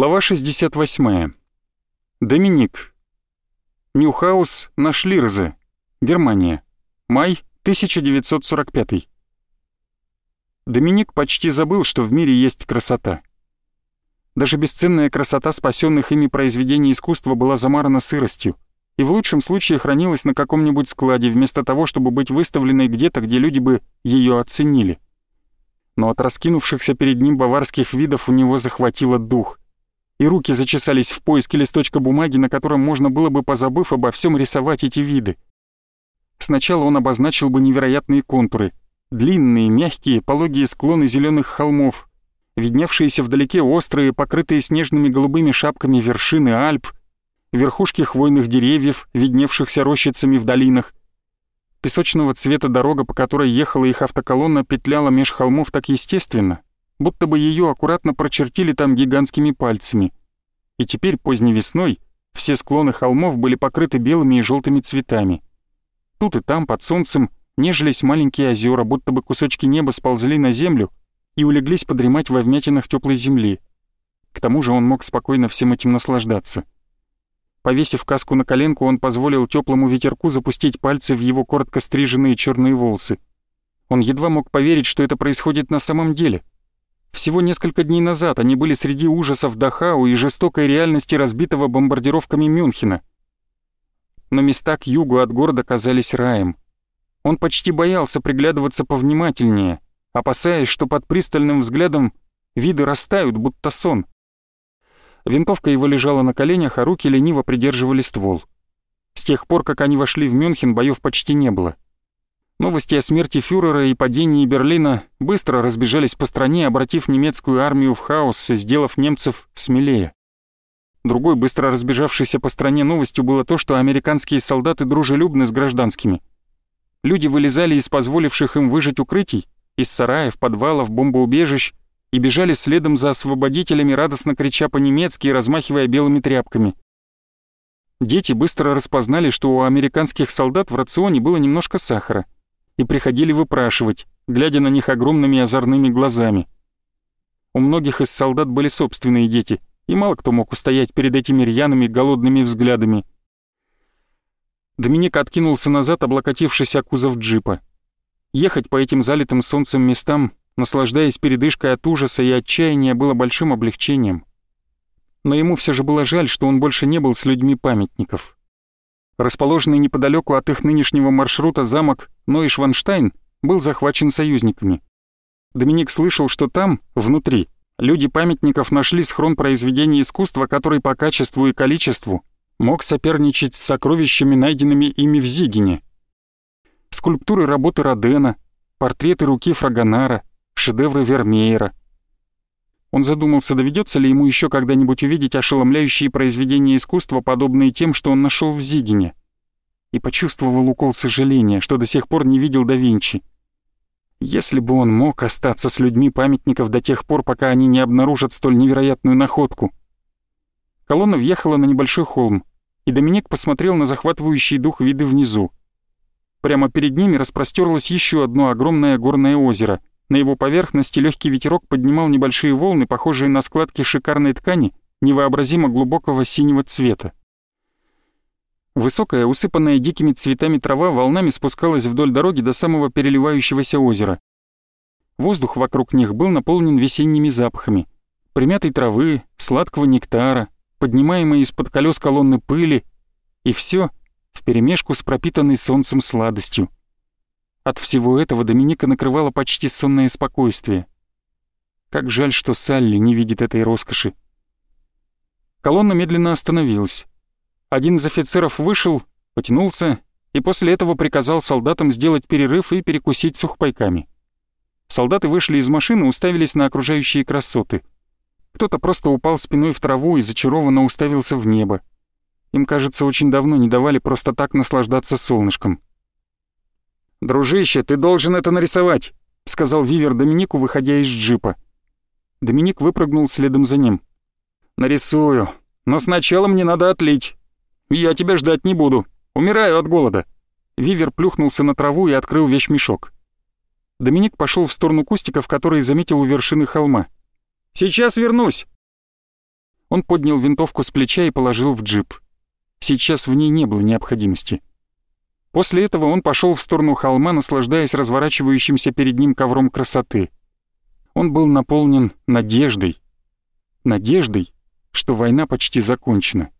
Глава 68. Доминик. Мюхаус на Шлирзе, Германия. Май 1945. Доминик почти забыл, что в мире есть красота. Даже бесценная красота спасенных ими произведений искусства была замарана сыростью и в лучшем случае хранилась на каком-нибудь складе, вместо того, чтобы быть выставленной где-то, где люди бы ее оценили. Но от раскинувшихся перед ним баварских видов у него захватило дух и руки зачесались в поиске листочка бумаги, на котором можно было бы, позабыв обо всем, рисовать эти виды. Сначала он обозначил бы невероятные контуры, длинные, мягкие, пологие склоны зеленых холмов, видневшиеся вдалеке острые, покрытые снежными голубыми шапками вершины Альп, верхушки хвойных деревьев, видневшихся рощицами в долинах. Песочного цвета дорога, по которой ехала их автоколонна, петляла меж холмов так естественно, будто бы ее аккуратно прочертили там гигантскими пальцами. И теперь, поздней весной, все склоны холмов были покрыты белыми и желтыми цветами. Тут и там, под солнцем, нежились маленькие озера, будто бы кусочки неба сползли на землю и улеглись подремать во вмятинах теплой земли. К тому же он мог спокойно всем этим наслаждаться. Повесив каску на коленку, он позволил теплому ветерку запустить пальцы в его коротко стриженные черные волосы. Он едва мог поверить, что это происходит на самом деле. Всего несколько дней назад они были среди ужасов Дахау и жестокой реальности разбитого бомбардировками Мюнхена. Но места к югу от города казались раем. Он почти боялся приглядываться повнимательнее, опасаясь, что под пристальным взглядом виды растают, будто сон. Винтовка его лежала на коленях, а руки лениво придерживали ствол. С тех пор, как они вошли в Мюнхен, боев почти не было. Новости о смерти фюрера и падении Берлина быстро разбежались по стране, обратив немецкую армию в хаос и сделав немцев смелее. Другой быстро разбежавшейся по стране новостью было то, что американские солдаты дружелюбны с гражданскими. Люди вылезали из позволивших им выжить укрытий, из сараев, подвалов, бомбоубежищ и бежали следом за освободителями, радостно крича по-немецки и размахивая белыми тряпками. Дети быстро распознали, что у американских солдат в рационе было немножко сахара — и приходили выпрашивать, глядя на них огромными озорными глазами. У многих из солдат были собственные дети, и мало кто мог устоять перед этими рьяными голодными взглядами. Доминик откинулся назад, облокотившись о кузов джипа. Ехать по этим залитым солнцем местам, наслаждаясь передышкой от ужаса и отчаяния, было большим облегчением. Но ему все же было жаль, что он больше не был с людьми памятников. Расположенный неподалеку от их нынешнего маршрута замок Нойшванштайн был захвачен союзниками. Доминик слышал, что там, внутри, люди памятников нашли схрон произведений искусства, который по качеству и количеству мог соперничать с сокровищами, найденными ими в Зигине. Скульптуры работы Родена, портреты руки Фрагонара, шедевры Вермеера. Он задумался, доведется ли ему еще когда-нибудь увидеть ошеломляющие произведения искусства, подобные тем, что он нашел в Зигине. И почувствовал укол сожаления, что до сих пор не видел да Винчи. Если бы он мог остаться с людьми памятников до тех пор, пока они не обнаружат столь невероятную находку. Колонна въехала на небольшой холм, и Доминик посмотрел на захватывающий дух виды внизу. Прямо перед ними распростерлось еще одно огромное горное озеро — на его поверхности легкий ветерок поднимал небольшие волны, похожие на складки шикарной ткани, невообразимо глубокого синего цвета. Высокая, усыпанная дикими цветами трава волнами спускалась вдоль дороги до самого переливающегося озера. Воздух вокруг них был наполнен весенними запахами. Примятой травы, сладкого нектара, поднимаемой из-под колес колонны пыли, и все вперемешку с пропитанной солнцем сладостью. От всего этого Доминика накрывало почти сонное спокойствие. Как жаль, что Салли не видит этой роскоши. Колонна медленно остановилась. Один из офицеров вышел, потянулся и после этого приказал солдатам сделать перерыв и перекусить сухпайками. Солдаты вышли из машины и уставились на окружающие красоты. Кто-то просто упал спиной в траву и зачарованно уставился в небо. Им, кажется, очень давно не давали просто так наслаждаться солнышком. «Дружище, ты должен это нарисовать», — сказал Вивер Доминику, выходя из джипа. Доминик выпрыгнул следом за ним. «Нарисую, но сначала мне надо отлить. Я тебя ждать не буду, умираю от голода». Вивер плюхнулся на траву и открыл вещмешок. Доминик пошел в сторону кустиков, которые заметил у вершины холма. «Сейчас вернусь!» Он поднял винтовку с плеча и положил в джип. Сейчас в ней не было необходимости. После этого он пошел в сторону холма, наслаждаясь разворачивающимся перед ним ковром красоты. Он был наполнен надеждой. Надеждой, что война почти закончена.